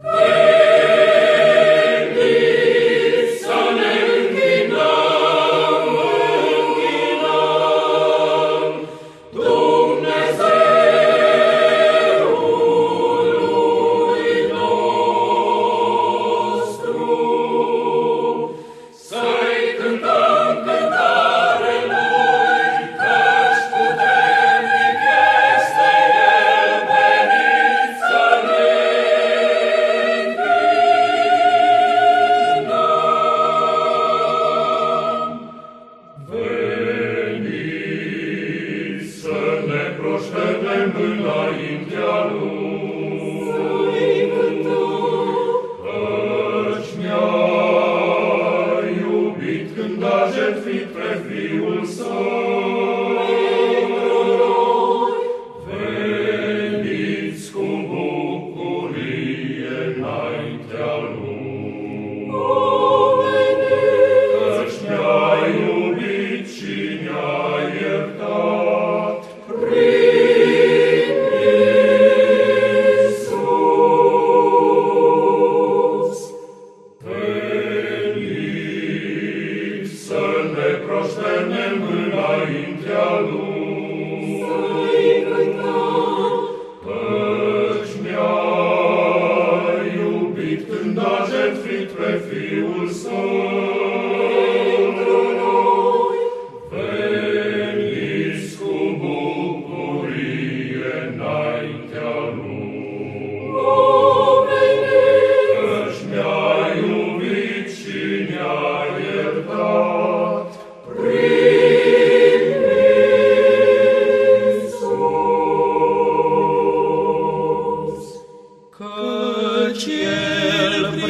Yeah. Înaintea Lui. Să-i cântăm, Căci mi-a iubit când a jertfit pre Fiul Său. et fit pe Fiul Său.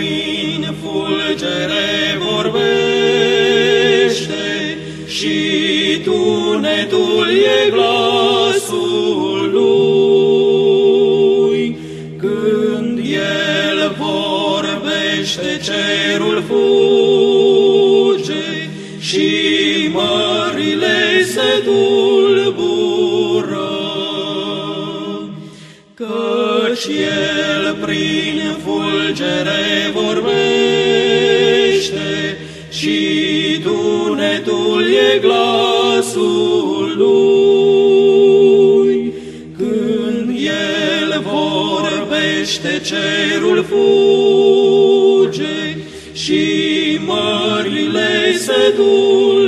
Prin fulgere vorbește și tunetul e glasul lui. Când el vorbește, cerul fuge și mările se tulbură. Căci el prin fulgere vorbește și tunetul e glasul lui. Când el vorbește, cerul fuge și mările se tulbură.